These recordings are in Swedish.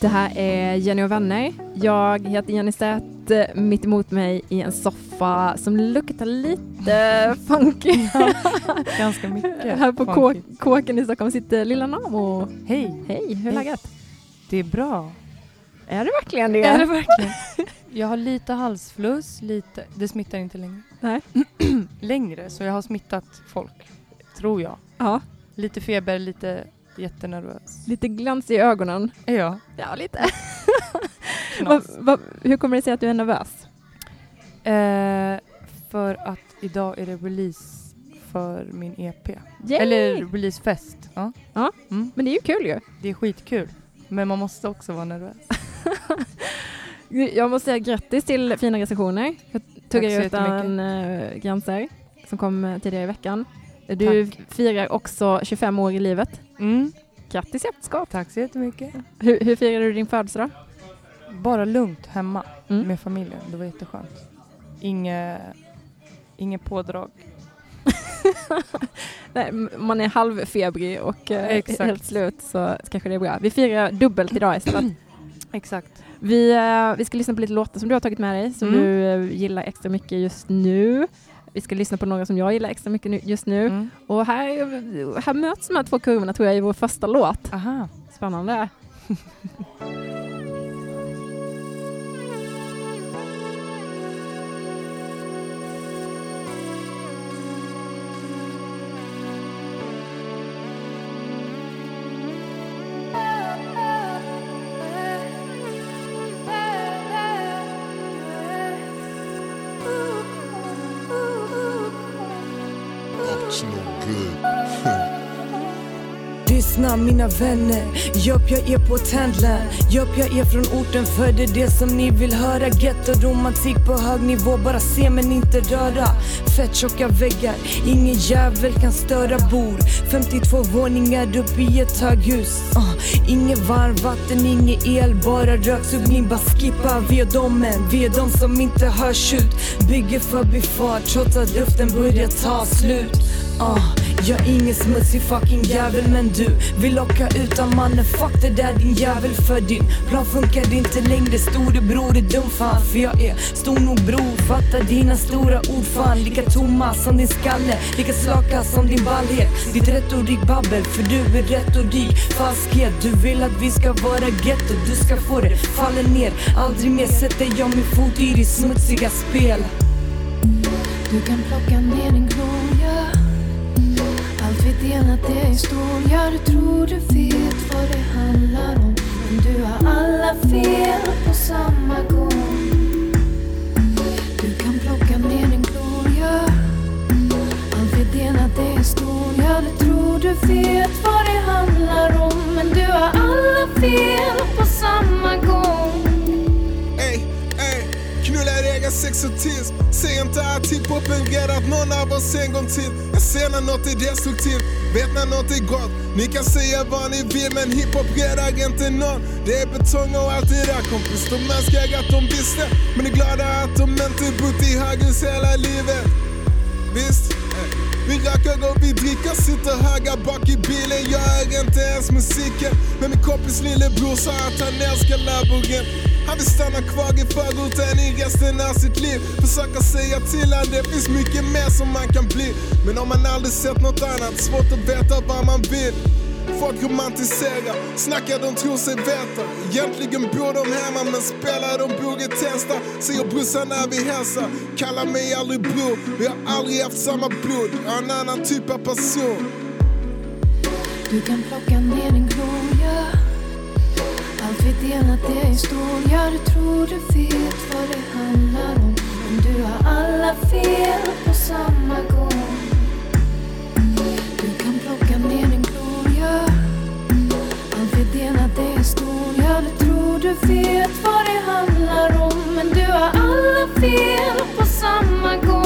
Det här är Jenny och vänner. Jag heter Jenny Stät. Mitt emot mig i en soffa som luktar lite funky. Ganska mycket. här på kåken i Stockholm sitter lilla Namo. Hej, Hej, hur är läget? det är bra. Är det verkligen det? Är det verkligen? Jag har lite halsfluss, lite, det smittar inte längre. Nej. längre, så jag har smittat folk, tror jag. Ja, Lite feber, lite jättenervös. lite glans i ögonen. Jag? Ja, lite. va, va, hur kommer det sig att du är nervös? Eh, för att idag är det release för min EP. Yay! Eller releasefest. Ja. Ja. Mm, Men det är ju kul ju. det är skitkul. Men man måste också vara nervös. Jag måste säga grattis till fina recensioner. Jag tuggar utan gränser som kom eh, tidigare i veckan. Du Tack. firar också 25 år i livet. Mm, Grattis i efterskott! tack så jättemycket. Hur, hur firade du din födelsedag? Bara lugnt hemma Mm. med familjen. Det var jätteskönt. Inget inge pådrag. Nej, man är halvfebrig och eh, helt slut så kanske det är bra. Vi firar dubbelt idag istället. Exakt. Vi, eh, vi ska lyssna på lite låtar som du har tagit med dig som Mm. du eh, gillar extra mycket just nu. Vi ska lyssna på några som jag gillar extra mycket nu, just nu. Mm. Och här, här möts de här två kurvorna tror jag i vår första låt. Aha. Spännande. mina vänner, Jobb jag är på Tandland Jobb jag är från orten för det är det som ni vill höra. Ghetto romantik på hög nivå, bara se men inte röra. Fett tjocka väggar, ingen jävel kan störa. Bor 52 våningar upp i ett höghus. Uh, Inget varmvatten, inget el, bara röksugning Bara skippa, vi är de män, vi är de som inte hörs ut. Bygger förbifart trots att luften börjar ta slut. Uh, jag är ingen smutsig fucking jävel men du vill locka utan mannen Fuck det där din jävel för din plan funkar inte längre. Storebror är dum fan för jag är stor nog bror. Fattar dina stora ord fan Lika tomma som din skalle. Lika slaka som din ballhet. Ditt retorik babbel för du är retorik falskhet. Du vill att vi ska vara getto Du ska få det falla ner. Aldrig mer sätter jag min fot i ditt smutsiga spel. Du kan plocka ner din klon delat det är historia Du tror du vet vad det handlar om. Men du har alla fel på samma gång. Du kan plocka ner din gloria. Allt vi delat det är historia Du tror du vet vad det handlar om. Men du har alla fel på samma gång knullar sexotism. Säg inte att hiphopen räddat någon av oss en gång till. Jag ser när något är destruktivt, vet när något är gott. Ni kan säga vad ni vill men hiphop räddar inte någon. Det är betong och allt det där kompis. De önskar att de visste. Men är glada att de inte bott i höghus hela livet. Visst? Vi röker och vi dricker, sitter höga bak i bilen. Jag är inte ens musiken. Men min kompis lillebror sa att han älskar labyrint. Han vill stanna kvar i förorten i resten av sitt liv. Försöka säga till att det finns mycket mer som man kan bli. Men om man aldrig sett något annat, svårt att veta vad man vill. Folk romantiserar, snackar de tror sig veta. Egentligen bor de hemma men spelar de bor i Tensta. Säger brorsan när vi hälsar, kallar mig aldrig bror. Vi har aldrig haft samma blod, jag är en annan typ av person. Du kan plocka ner din gloria Allt vi delat det är historia Du tror du vet vad det handlar om Men du har alla fel på samma gång Du kan plocka ner Du vet vad det handlar om Men du har alla fel på samma gång.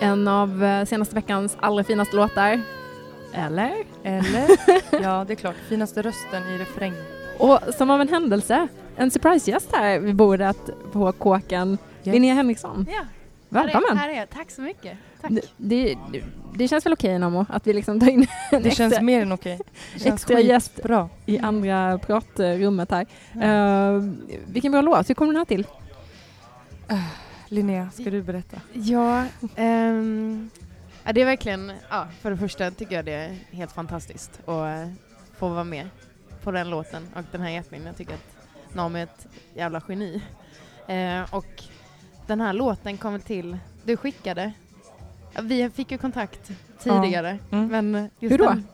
En av eh, senaste veckans allra finaste låtar. Eller? Eller? Ja, det är klart. Finaste rösten i refräng. Och som av en händelse, en surprisegäst här vid bordet på kåken, Yes. Linnea Henriksson. Ja, Välkommen! Här är, här är. Tack så mycket. Tack. Det, det, det känns väl okej Namo, att vi liksom tar in en Det extra, känns mer än okej. Extra gäst bra. i andra pratrummet här. Uh, vilken bra låt, hur kom den här till? Linnea, ska du berätta? Ja, ehm, ja, det är verkligen, ja, för det första tycker jag det är helt fantastiskt att eh, få vara med på den låten och den här EPn. Jag tycker att Nami är ett jävla geni. Eh, och den här låten kommer till, du skickade, ja, vi fick ju kontakt tidigare, Mm. men just Hur då? Den,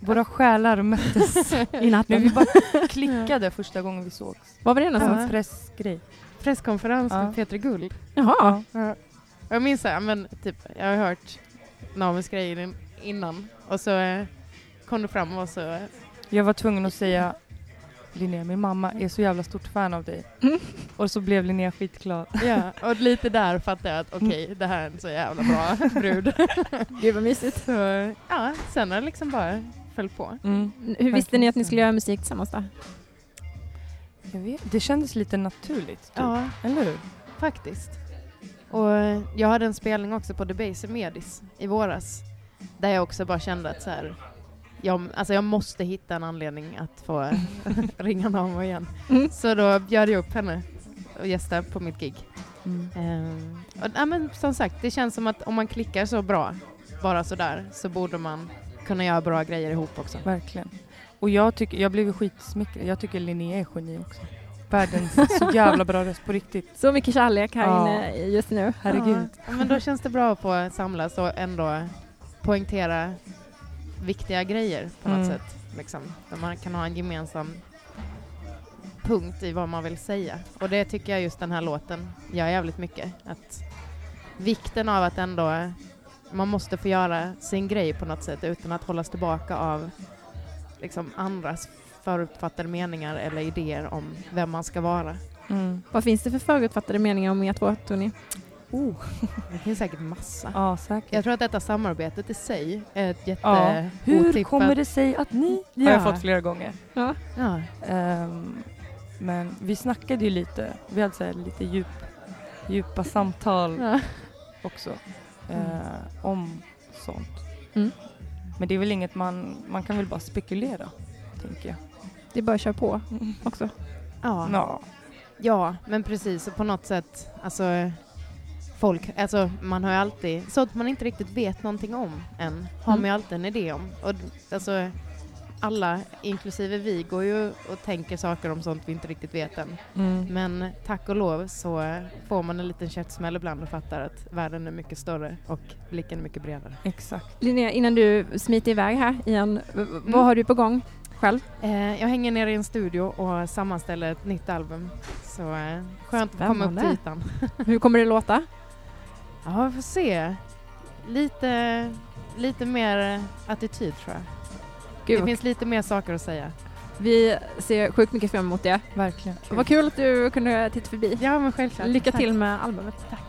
Våra själar möttes. I natten? vi bara klickade första gången vi sågs. Var var det En någonstans? pressgrej. Presskonferens Ja. med Peter Guld. Jaha, Ja. Jag minns såhär, men typ, jag har hört Namis grejer in- innan och så eh, kom du fram och så, Jag var tvungen att säga Linnea, min mamma är så jävla stort fan av dig. Mm. Och så blev Linnea skitglad. ja, och lite där fattade jag att okej, det här är en så jävla bra brud. gud vad mysigt. så ja, sen har det liksom bara följt på. Mm. Hur visste ni att ni skulle göra musik tillsammans då? Jag vet. Det kändes lite naturligt. Typ. Ja, Eller hur? faktiskt. Och eh, jag hade en spelning också på Debaser Medis i våras, där jag också bara kände att så här, jag, alltså jag måste hitta en anledning att få ringa Namo igen. Mm. Så då bjöd jag upp henne och gästa på mitt gig. Mm. Ehm, och, ja, men som sagt, det känns som att om man klickar så bra, bara sådär, så borde man kunna göra bra grejer ihop också. Verkligen. Och jag, tycker, jag blev skitsmickrad. Jag tycker Linnea är geni också. Världens så jävla bra röst på riktigt. Så mycket kärlek här Ja. inne just nu. Herregud. Ja, men då känns det bra att få samlas och ändå poängtera viktiga grejer på något Mm. sätt. Liksom, där man kan ha en gemensam punkt i vad man vill säga. Och det tycker jag just den här låten gör jävligt mycket. Att vikten av att ändå man måste få göra sin grej på något sätt utan att hållas tillbaka av liksom andras förutfattade meningar eller idéer om vem man ska vara. Mm. Vad finns det för förutfattade meningar om er två, tror ni? Oh. Det finns säkert massa. Ja, säkert. Jag tror att detta samarbetet i sig är ett jätte Ja. Hur otippat- kommer det sig att ni... Ja. Har jag fått flera gånger. Ja. Ja. Ehm, men vi snackade ju lite, vi hade så här lite djup, djupa samtal Ja. också eh, om sånt. Mm. Men det är väl inget man, man kan väl bara spekulera, tänker jag. Det är bara att köra på också. Ja. Ja. ja, men precis. Och på något sätt, alltså folk, alltså man har ju alltid, sånt man inte riktigt vet någonting om än, har Mm. man ju alltid en idé om. Och alltså alla, inklusive vi, går ju och tänker saker om sånt vi inte riktigt vet än. Mm. Men tack och lov så får man en liten käftsmäll ibland och fattar att världen är mycket större och blicken är mycket bredare. Exakt. Linnea, innan du smiter iväg här igen, Mm. vad har du på gång själv? Eh, jag hänger nere i en studio och sammanställer ett nytt album. Så eh, skönt att komma upp till Spännande. ytan. Hur kommer det låta? Ja, vi får se. Lite, lite mer attityd tror jag. Gud, det finns lite mer saker att säga. Vi ser sjukt mycket fram emot det. Verkligen. Vad kul att du kunde titta förbi. Ja, men självklart. Lycka Tack. till med albumet. Tack.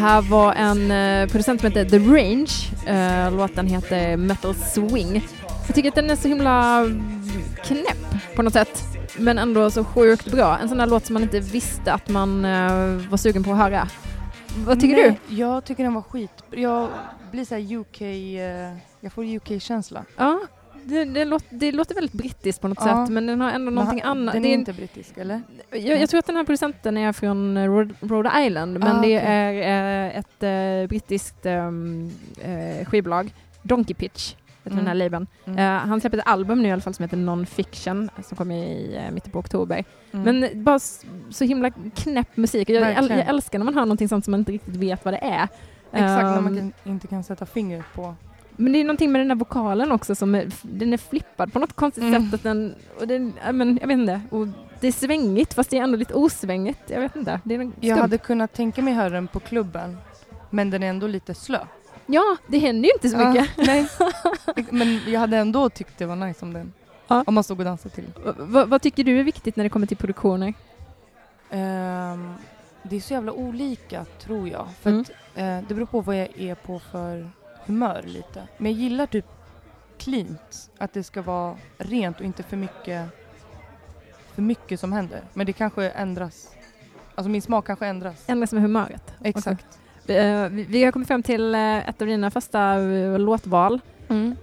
Här var en eh, producent som heter The Range. Eh, låten heter Metal Swing. Jag tycker att den är så himla knäpp på något sätt. Men ändå så sjukt bra. En sån där låt som man inte visste att man eh, var sugen på att höra. Vad tycker Nej, Jag tycker den var skit. Jag blir så här UK, jag får UK-känsla. du? Ja, det, det, låter, det låter väldigt brittiskt på något Ja. sätt men den har ändå någonting annat. Den Det är är inte brittisk, eller? Jag, jag tror att den här producenten är från eh, Rhode, Island, men Ah, det okej. är eh, ett eh, brittiskt um, eh, skivbolag, Donkey Pitch, heter den här Mm. labeln. Mm. Eh, han släpper ett album nu i alla fall som heter Non-Fiction, som kommer i uh, mitten på oktober. Mm. Men bara så himla knäpp musik. Jag, jag, jag älskar när man hör någonting sånt som man inte riktigt vet vad det är. Exakt, när man Ehm, kan, inte kan sätta fingret på. Men det är någonting med den där vokalen också som är, den är flippad på något konstigt Mm. sätt. Att den, och den, ja, men, jag vet inte. Och det är svängigt fast det är ändå lite osvängigt. Jag vet inte. Det är Jag hade kunnat tänka mig höra den på klubben, men den är ändå lite slö. Ja, det händer ju inte så Ja, mycket. nej. Men jag hade ändå tyckt det var nice om den. Ja. Om man stod och dansade till. V- vad- tycker du är viktigt när det kommer till produktioner? Ehm, det är så jävla olika tror jag. För Mm. att, eh, det beror på vad jag är på för humör lite. Men jag gillar typ cleant. Att det ska vara rent och inte för mycket, för mycket som händer. Men det kanske ändras. Alltså min smak kanske ändras. Ändras med humöret. Exakt. Eh, vi, vi har kommit fram till eh, ett av dina första eh, låtval. Mm.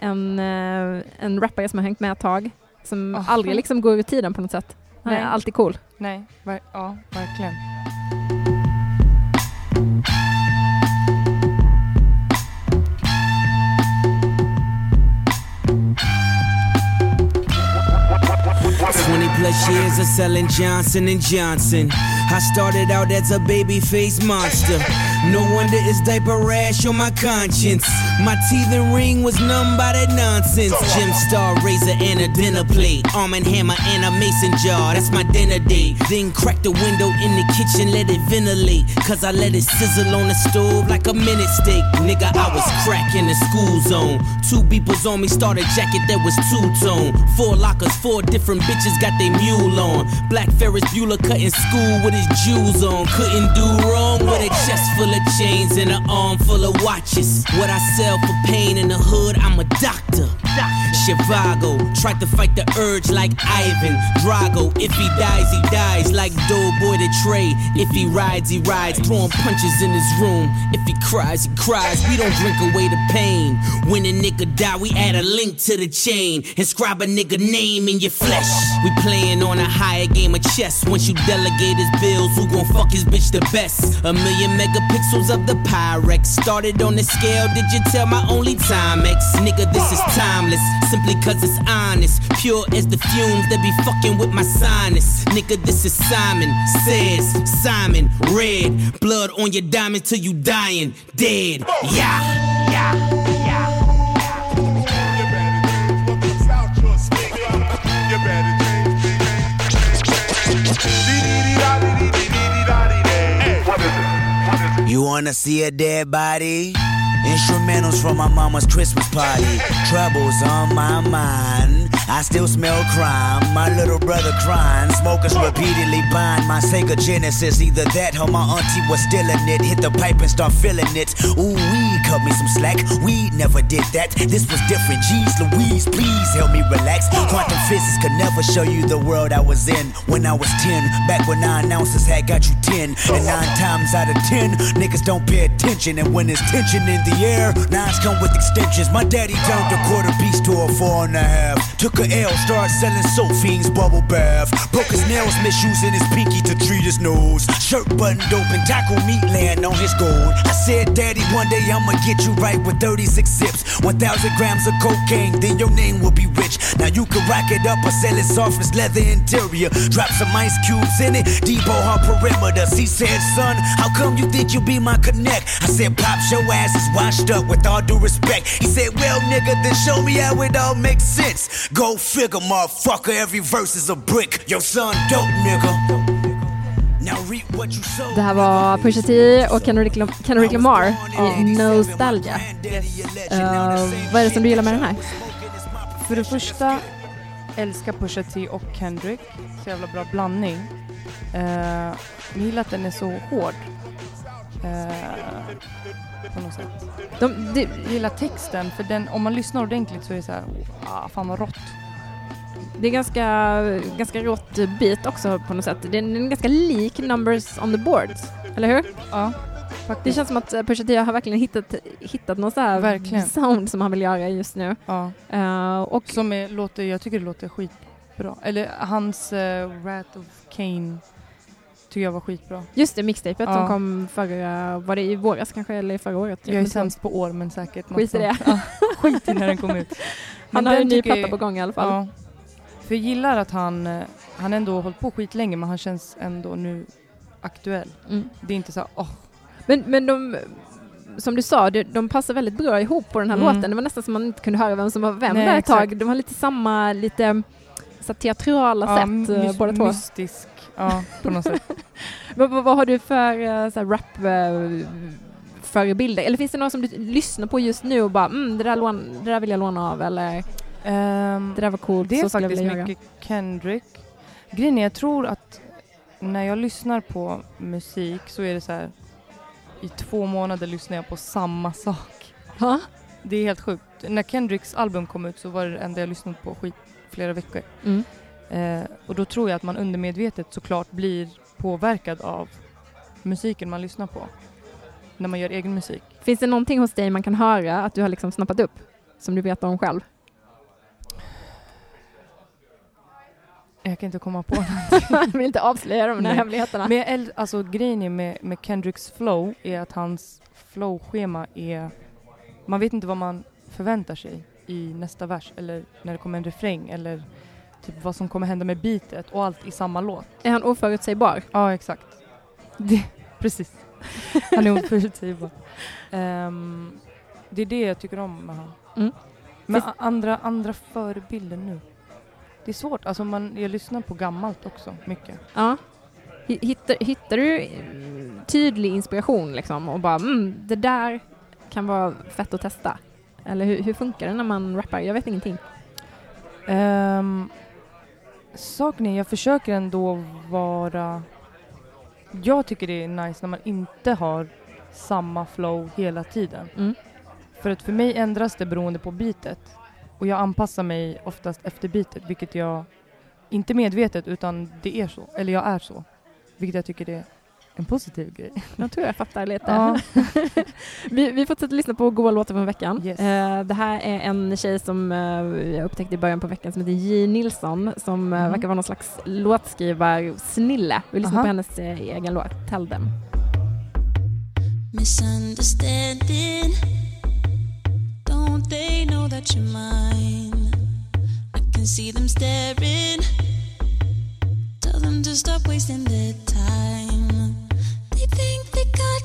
En, en rappare som har hängt med ett tag. Som Oh. aldrig liksom går ur tiden på något sätt. Han är alltid cool. Nej, ver- ja, verkligen. Plus years of selling Johnson and Johnson. I started out as a baby face monster. No wonder it's diaper rash on my conscience. My teeth and ring was numb by that nonsense. Gem star razor and a dinner plate. Arm and hammer and a mason jar. That's my dinner date. Then crack the window in the kitchen, let it ventilate. Cause I let it sizzle on the stove like a minute steak. Nigga, I was cracking the school zone. Two beepers on me, started jacket that was two tone. Four lockers, four different bitches got they mule on. Black Ferris Bueller cutting school with his jewels on. Couldn't do wrong with a chest full of chains and an arm full of watches. What I sell for pain in the hood, I'm a doctor. Chivago, tried to fight the urge like Ivan Drago. If he dies, he dies like Doughboy the Trey. If he rides, he rides, throwing punches in his room. If he cries, he cries. We don't drink away the pain. When a nigga die, we add a link to the chain. Inscribe a nigga name in your flesh. We playing on a higher game of chess. Once you delegate his bills, who gon' fuck his bitch the best? A million megapixels of the Pyrex. Started on the scale, did you tell my only time X? Nigga, this is timeless. Simply cause it's honest. Pure as the fumes that be fucking with my sinus. Nigga, this is Simon Says, Simon Red. Blood on your diamond till you dying. Dead. Yeah, yeah, You wanna see a dead body? Instrumentals from my mama's Christmas party. Troubles on my mind. I still smell crime. My little brother crying. Smokers repeatedly buying my Sega Genesis. Either that or my auntie was stealing it. Hit the pipe and start filling it. Ooh, we cut me some slack. We never did that. This was different. Jeez Louise, please help me relax. Quantum physics could never show you the world I was in when I was 10. Back when nine ounces had got you 10. And nine times out of 10, niggas don't pay attention. And when there's tension in the air, nines come with extensions. My daddy turned a quarter piece to a four and a half. Took a L, started selling soap fiends, bubble bath. Broke his nails, misusing his pinky to treat his nose. Shirt buttoned open, taco meat land on his gold. I said, Daddy, one day I'ma get you right with 36 zips. 1,000 grams of cocaine, then your name will be rich. Now you can rack it up or sell it soft as leather interior. Drop some ice cubes in it, depot her perimeters. He said, Son, how come you think you be my connect? I said, Pops, your ass is washed up with all due respect. He said, Well, nigga, then show me how it all makes sense. Go figure, motherfucker, every verse is a brick. Your son dope, nigga. Det här var Pusha T och Kendrick, Lam- Kendrick Lamar i Nostalgia. Uh, vad är det som du gillar med den här? För det första älskar Pusha T och Kendrick. Så jävla bra blandning. Uh, jag gillar att den är så hård. Eh, på något sätt. De, det, Jag gillar texten för den, om man lyssnar ordentligt så är det så här, ah, fan vad rått. det är ganska, ganska rått beat också på något sätt. Den är ganska lik Numbers on the Boards, eller hur? Ja, Det faktiskt. känns som att eh, Pusha T har verkligen hittat, hittat någon så här Verkligen. sound som han vill göra just nu. Ja. Eh, och Som är, låter, jag tycker det låter skitbra. Eller hans uh, Wrath of Cain tycker jag var skitbra. just det, mixtapet Ja. som kom förra, var det i våras kanske eller i förra året? Jag är sämst på år men säkert något Skit i det. Ja, skit i när den kom ut. Han Men har en ny platta jag- på gång i alla fall. Ja. För jag gillar att han, eh, han ändå har hållit på skitlänge men han känns ändå nu aktuell. Mm. Det är inte så åh, Men, men de, som du sa, de, de passar väldigt bra ihop på den här Mm. låten. Det var nästan som man inte kunde höra vem som var vem Nej, där ett tag. exakt. De har lite samma, lite så här teatrala ja, sätt eh, båda två. mystisk. Ja, på något sätt. Vad, vad, vad har du för så här, rap eh, förebilder? Eller finns det någon som du lyssnar på just nu och bara mm, det, där lån, det där vill jag låna av eller Ehm, det där var coolt, det är så faktiskt göra. mycket Kendrick. Grejen är, jag tror att när jag lyssnar på musik så är det så här i två månader lyssnar jag på samma sak. Ja? Det är helt sjukt. När Kendricks album kom ut så var det det enda jag lyssnat på skit flera veckor. Mm. Eh, och då tror jag att man undermedvetet såklart blir påverkad av musiken man lyssnar på. När man gör egen musik. Finns det någonting hos dig man kan höra att du har liksom snappat upp som du vet om själv? Jag kan inte komma på jag vill inte avslöja de här hemligheterna. Men jag alltså grejen med, med Kendricks flow är att hans flowschema är... Man vet inte vad man förväntar sig i nästa vers eller när det kommer en refräng eller typ vad som kommer hända med beatet och allt i samma låt. Är han oförutsägbar? Ja, exakt. Det, precis. Han är oförutsägbar. Um, det är det jag tycker om med honom. Mm. Men Finns- andra, andra förebilder nu? Det är svårt. Alltså man, jag lyssnar på gammalt också, mycket. Ja. Hi- Hittar, hittar du eh, tydlig inspiration liksom och bara mm, det där kan vara fett att testa? Eller hur, hur funkar det när man rappar? Jag vet ingenting. Um, saken är, jag försöker ändå vara... Jag tycker det är nice när man inte har samma flow hela tiden. Mm. För att för mig ändras det beroende på beatet. Och jag anpassar mig oftast efter beatet, vilket jag inte medvetet utan det är så. Eller jag är så. Vilket jag tycker är en positiv grej. Jag tror jag fattar lite. Ja. vi, vi fortsätter lyssna på goa låtar från veckan. Yes. Eh, det här är en tjej som eh, jag upptäckte i början på veckan som heter J. Nilsson som eh, Mhm. verkar vara någon slags låtskrivarsnille. Vi lyssnar Aha. på hennes egen låt, Tell them. misunderstanding. Don't they know that you're mine? I can see them staring. Tell them to stop wasting their time.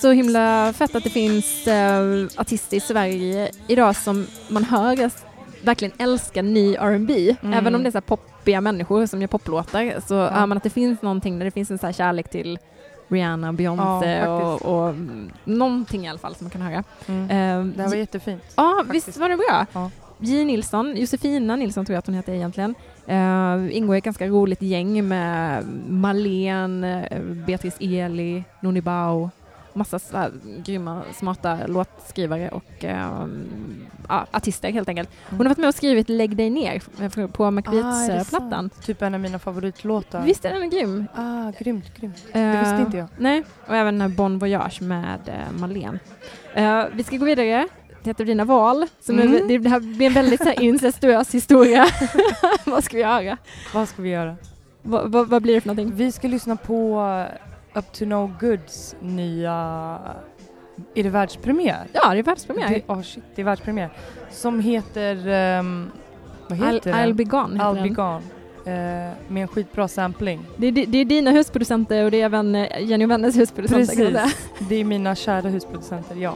så himla fett att det finns eh, artister i Sverige idag som man hör verkligen älskar ny R&B. Mm. Även om det är så poppiga människor som gör poplåtar så hör man att det finns någonting där det finns en så kärlek till Rihanna, Beyoncé Ja, och, och någonting i alla fall som man kan höra. Mm. Eh, Det här var jättefint. Ja, faktiskt. visst var det bra? Ja. J. Nilsson, Josefina Nilsson tror jag att hon heter egentligen, uh, ingår i ett ganska roligt gäng med Malene, eh, Beatrice Eli, Noni Bao, massa så här grymma, smarta låtskrivare och eh, ja, artister helt enkelt. Hon har varit med och skrivit Lägg dig ner eh, på Ah, McBeats-plattan. sant? Typ en av mina favoritlåtar. Visst är den grym? Ah, grymt, grymt. Eh, Det visste inte jag. Nej, och även Bon Voyage med uh, Malene. Eh, vi ska gå vidare av dina val. Som Mm. är, det, det här blir en väldigt så här, incestuös historia. Vad ska vi göra? Vad ska vi göra? Va, va, vad blir det för någonting? Vi ska lyssna på Up to No Goods nya... Är det världspremiär? Ja, det är världspremiär. Det, oh shit, det är världspremiär. Som heter... ehm, vad I'll, heter I'll den? be gone heter I'll be gone. Eh, med en skitbra sampling. Det, di- det är dina husproducenter och det är även eh, Jenny och Wennes husproducenter. Precis. Det är mina kära husproducenter, ja.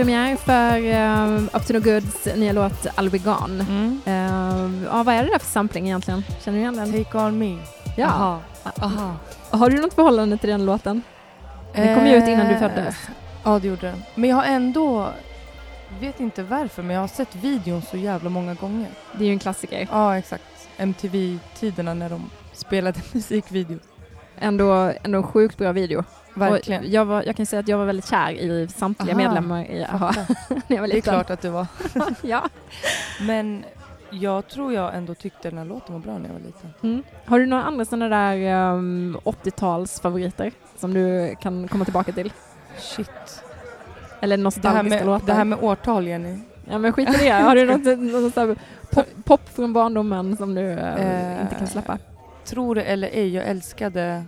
Världspremiär för uh, Up to no goods nya låt I'll be gone. Mm. Uh, ja, vad är det där för sampling egentligen? Känner du igen den? Take on me. Ja. Aha. Aha. Har du något förhållande till den låten? Den kom ju ut innan du föddes. Ja, det gjorde den. Men jag har ändå, vet inte varför, men jag har sett videon så jävla många gånger. Det är ju en klassiker. Ja, exakt. MTV-tiderna när de spelade musikvideo. Ändå, ändå en sjukt bra video. Verkligen. Jag, var, jag kan säga att jag var väldigt kär i samtliga Aha. medlemmar i AHA när jag var Det är liten. klart att det var. ja. Men jag tror jag ändå tyckte den här låten var bra när jag var liten. Mm. Har du några andra sådana där um, 80-talsfavoriter som du kan komma tillbaka till? Shit. Eller Det nostalgiska med, låtar? det här med årtal, Jenny. Ja men skit i det. Har du något, något pop, pop från barndomen som du Eh, inte kan släppa? Tror det eller ej, jag älskade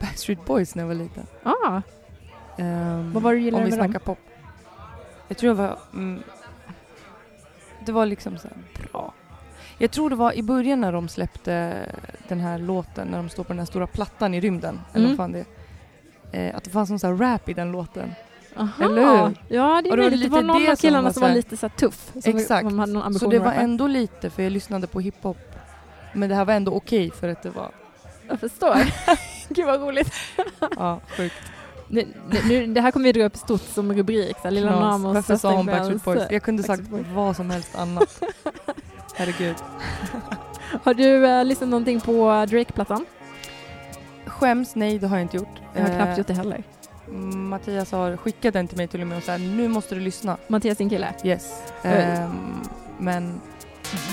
Backstreet Boys när jag var liten. Ah, Ehm, Vad var det du gillade Om vi med dem? pop. Jag tror jag var... Mm, det var liksom så här bra. Jag tror det var i början när de släppte den här låten, när de står på den här stora plattan i rymden. Eller Mm. vad fan det är. Eh, att det fanns någon sån här rap i den låten. aha. Eller hur? Ja, det är möjligt. Det var någon av som killarna var som var lite så tuff. Som Exakt. Som ambition Så det var ändå lite, för jag lyssnade på hiphop. Men det här var ändå okej för att det var... Jag förstår. Gud vad roligt. Ja, sjukt. Nu, nu, det här kommer vi dra upp stort som rubrik. Så Lilla. Namos Varför sa hon Backstreet Boys? Jag kunde sagt vad som helst annat. Herregud. Har du uh, lyssnat någonting på Drake-plattan? Skäms, nej det har jag inte gjort. Jag har knappt Eh, gjort det heller. Mattias har skickat den till mig till och med och sagt nu måste du lyssna. Mattias din kille. Yes. Eh. Ehm, men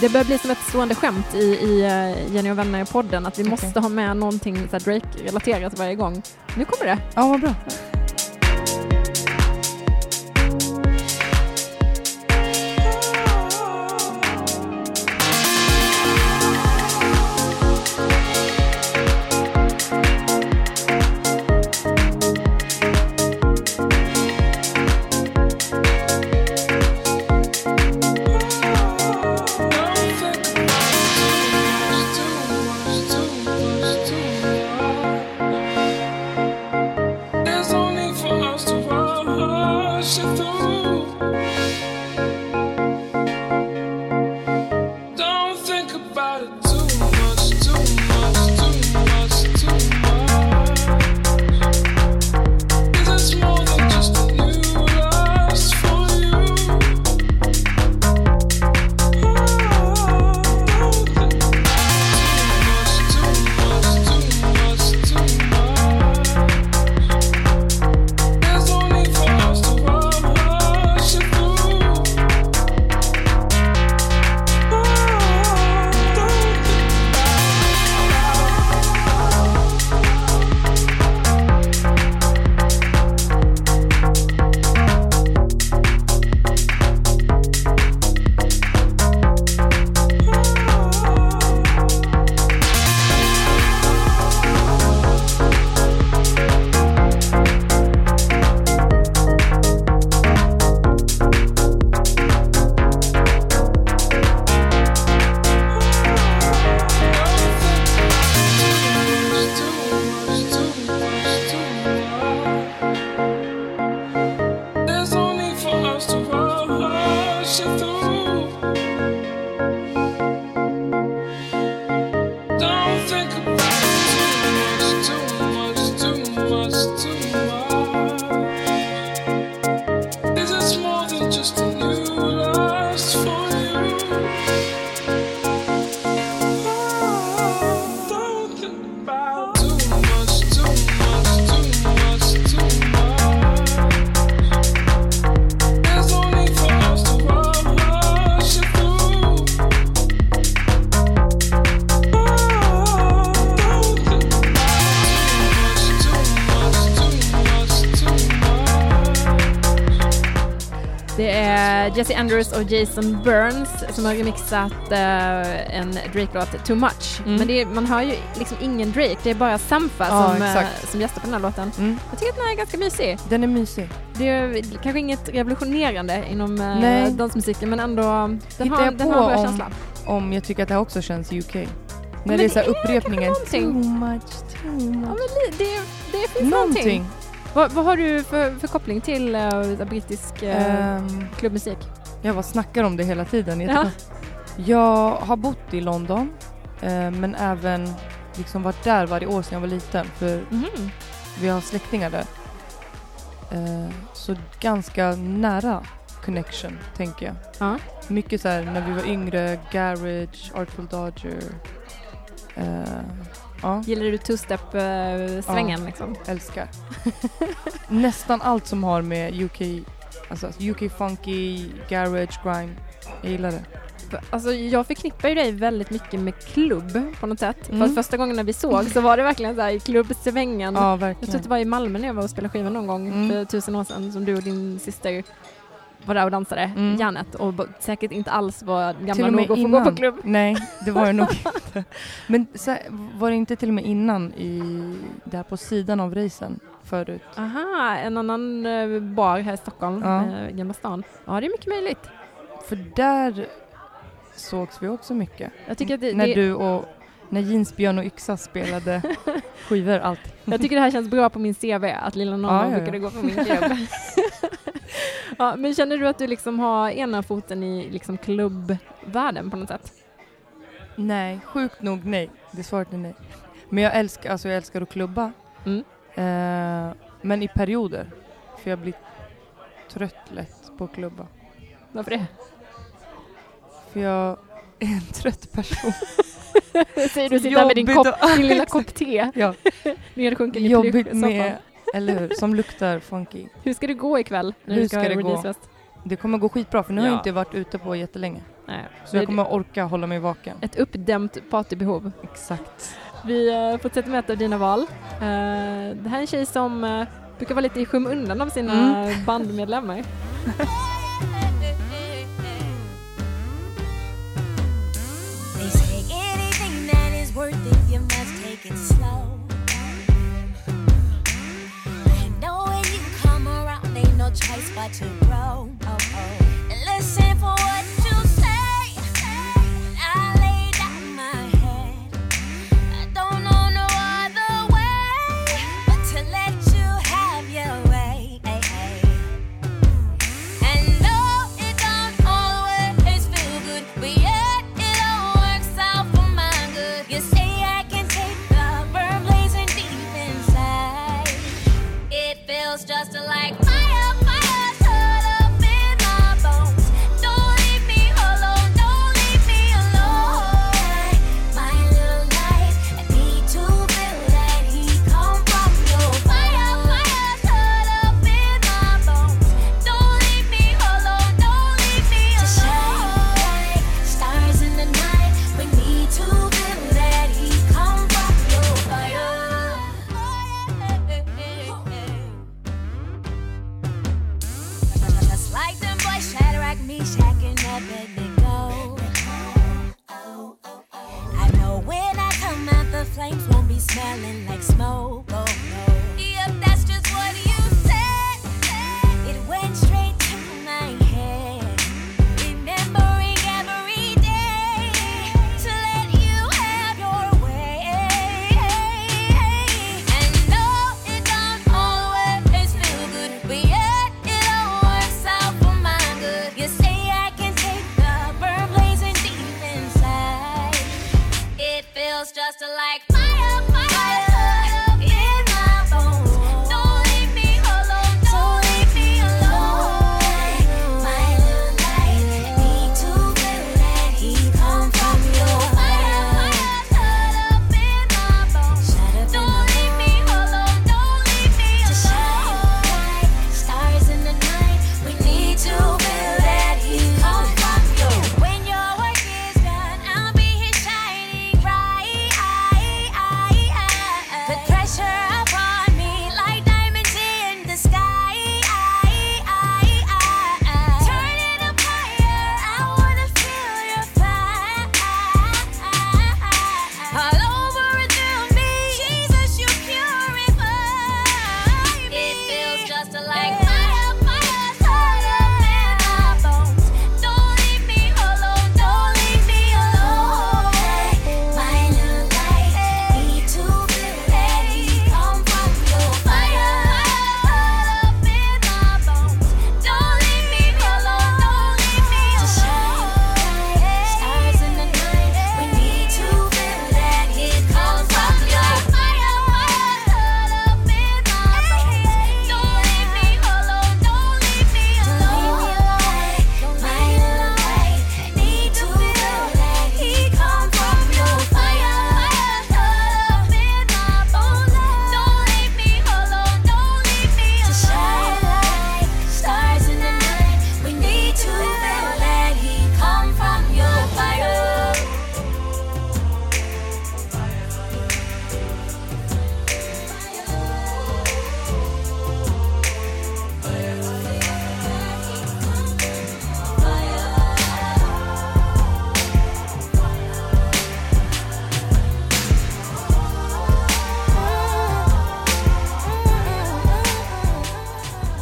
Det börjar bli som ett stående skämt i, i eh, Jenny och vänner-podden att vi Okej. måste ha med någonting Drake-relaterat varje gång. Nu kommer det. ja, vad bra. Jesse Andrews och Jason Burns som har remixat eh, en Drake-låt, Too Much. Mm. Men det är, man hör ju liksom ingen Drake, det är bara Sampha Ja, som, eh, exakt. som gästar på den här låten. Mm. Jag tycker att den här är ganska mysig. Den är mysig. Det är kanske inget revolutionerande inom Nej. dansmusiken men ändå den Hittar har, jag den på har en bra om- känsla. Om jag tycker att det här också känns UK. När men det är så här det är upprepningen. Too much, too Ja, much. men li- det, det finns någonting. Någonting. Vad, vad har du för, för koppling till uh, brittisk uh, Ehm, klubbmusik? jag bara snackar om det hela tiden. Ja. jättekonstigt. Jag har bott i London eh, men även liksom varit där varje år sedan jag var liten för Mhm. vi har släktingar där. Så ganska nära connection tänker jag. Ja. Mycket så här när vi var yngre, Garage, Artful Dodger. Ja, Gillar du two-step-svängen liksom? älskar. Nästan allt som har med UK, alltså UK funky, garage, grime. Jag gillar det. Alltså jag förknippar ju dig väldigt mycket med klubb på något sätt. Mm. För första gången när vi såg så var det verkligen så här i klubbsvängen. Ja, Jag tror att verkligen. det var i Malmö när jag var och spelade skiva någon gång Mm. för tusen år sedan som du och din syster var där och dansade Mm. järnet och säkert inte alls var gamla nog att få gå på klubb. Nej, det var jag nog inte. Men så var det inte till och med innan i, där på sidan av racen förut? Aha, en annan eh, bar här i Stockholm, Ja. eh, Gamla stan. Ja, det är mycket möjligt. För där sågs vi också mycket. Det, när det, du och när Jeans, Björn och Yxa spelade skivor, allt. jag tycker det här känns bra på min CV, att Lilla ja, ja. brukade gå på min klubb. ja, men känner du att du liksom har ena foten i liksom klubbvärlden på något sätt? Nej, sjukt nog nej. Det svaret är nej. Men jag älskar, alltså jag älskar att klubba. Mm. Eh, men i perioder. För jag blir trött lätt på att klubba. Varför det? För jag är en trött person. Säger du där med din, kopp, din lilla kopp te, Ja, nedsjunken i jobbigt med, eller hur? Som luktar funky. Hur ska det gå ikväll när Hur du ska, ska det gå? Det kommer gå skitbra för nu har Ja. jag inte varit ute på jättelänge. Nej, Så jag kommer orka hålla mig vaken. ett uppdämt partybehov. Exakt. Vi uh, fortsätter med ett av dina val. Eh, det här är en tjej som eh, brukar vara lite i skymundan av sina bandmedlemmar. choice but to grow. Oh, oh.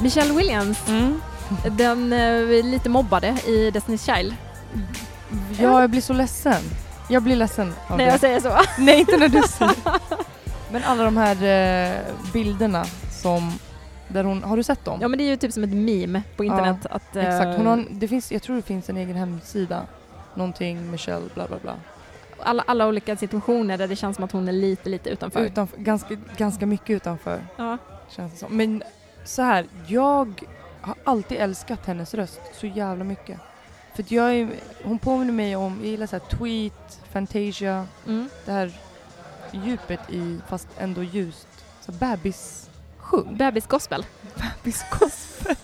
Michelle Williams, Mm. den eh, lite mobbade i Destiny's Child. Ja, jag blir så ledsen. Jag blir ledsen av När det. jag säger så. Nej, inte när du säger Men alla de här eh, bilderna som, där hon, har du sett dem? Ja men det är ju typ som ett meme på internet. att, eh, Exakt, hon har, en- det finns, jag tror det finns en egen hemsida. Någonting, Michelle, bla bla bla. alla, alla olika situationer där det känns som att hon är lite, lite utanför. Utanför, ganska, ganska mycket utanför, ja. känns det som. Men så här, jag har alltid älskat hennes röst så jävla mycket. För att jag är, hon påminner mig om, jag gillar så här Tweet, Fantasia, Mm. det här djupet i, fast ändå ljust. Så bebissjung. Bebis gospel. Bebisgospel.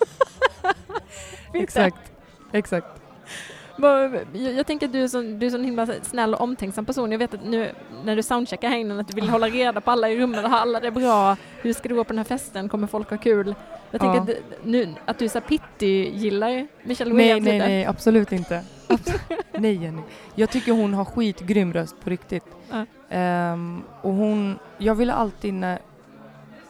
exakt, exakt. Jag, tänker att du är, så, du är så en himla snäll och omtänksam person. Jag vet att nu när du soundcheckar här innan att du vill hålla reda på alla i rummet. Har alla det bra? Hur ska det gå på den här festen? Kommer folk ha kul? Jag tänker Ja. att nu, att du är så här pitti-gillar Michelle Nej, Williams nej, lite. nej, absolut inte. Abs- nej, Jenny. Jag tycker hon har skitgrym röst på riktigt. Ja. Ehm, och hon, jag ville alltid när,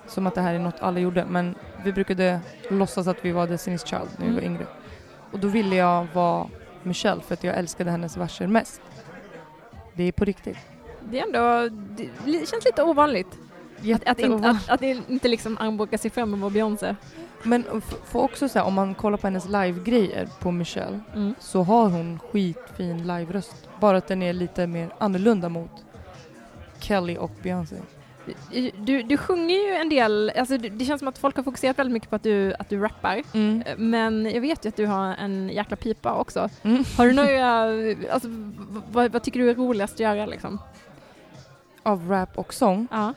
som att det här är något alla gjorde, men vi brukade låtsas att vi var Destiny's Child när vi var Mm. yngre. Och då ville jag vara Michelle för att jag älskade hennes verser mest. Det är på riktigt. Det är ändå, det känns lite ovanligt. Att, att, Jätteovanligt. att, att inte liksom armbågar sig fram och vara Beyoncé. Men för också så här, om man kollar på hennes live-grejer på Michelle Mm. så har hon skitfin live-röst. Bara att den är lite mer annorlunda mot Kelly och Beyoncé. Du, du sjunger ju en del, alltså det, känns som att folk har fokuserat väldigt mycket på att du, att du rappar. Mm. Men jag vet ju att du har en jäkla pipa också. Mm. Har du några, alltså, vad, vad tycker du är roligast att göra liksom? Av rap och sång? Ja.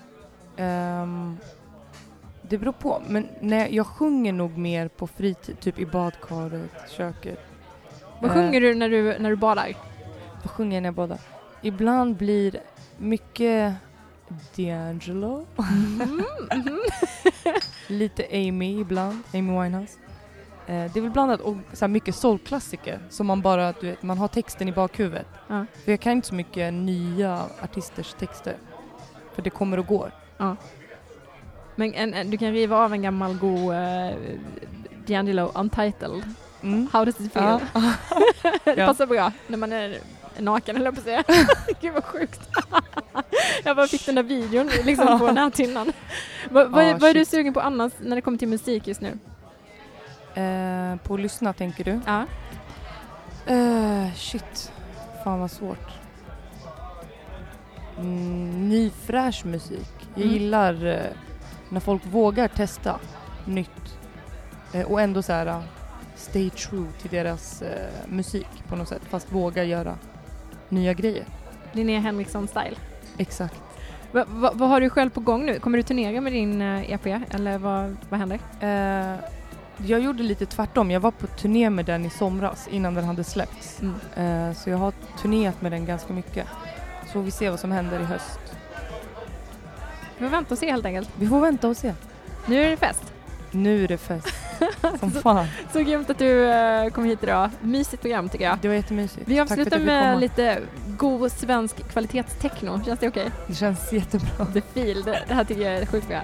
Ehm, det beror på, men när jag sjunger nog mer på fritid, typ i badkaret, köket. Vad Eh, sjunger du när du, när du badar? Vad sjunger jag när jag badar? Ibland blir mycket D'Angelo. Mm, mhm. Lite Amy ibland, Amy Winehouse. Eh, det är väl blandat och så här mycket soulklassiker som man bara, du vet, man har texten i bakhuvudet. Ja. För jag kan inte så mycket nya artisters texter. För det kommer och går. Ja. Men en, en, du kan riva av en gammal god uh, D'Angelo Untitled. Mm. How does it feel? Ja. det passar bra när man är naken eller på att säga. Gud vad sjukt. Jag bara fick den där videon liksom på näthinnan. Vad, vad, är- vad är du sugen på annars när det kommer till musik just nu? Eh, på att lyssna tänker du? Ja. Eh, shit, fan vad svårt. Mm, ny fräsch musik. Jag Mm. gillar eh, när folk vågar testa nytt. Eh, och ändå så här eh, stay true till deras eh, musik på något sätt. Fast våga göra nya grejer. Linnea Henriksson-style. Exakt. Va, va, vad har du själv på gång nu? Kommer du turnera med din eh, EP eller vad, vad händer? Eh, jag gjorde lite tvärtom. Jag var på turné med den i somras innan den hade släppts. Mm. Eh, så jag har turnerat med den ganska mycket. Så får vi se vad som händer i höst. Vi får vänta och se helt enkelt. Vi får vänta och se. Nu är det fest. Nu är det fest. Som fan. Så grymt att du uh, kom hit idag. Mysigt program tycker jag. Det var jättemysigt. Vi avslutar med lite god svensk kvalitetstechno. Känns det okej? Det känns jättebra. The Feel. Det, det här tycker jag är sjukt bra.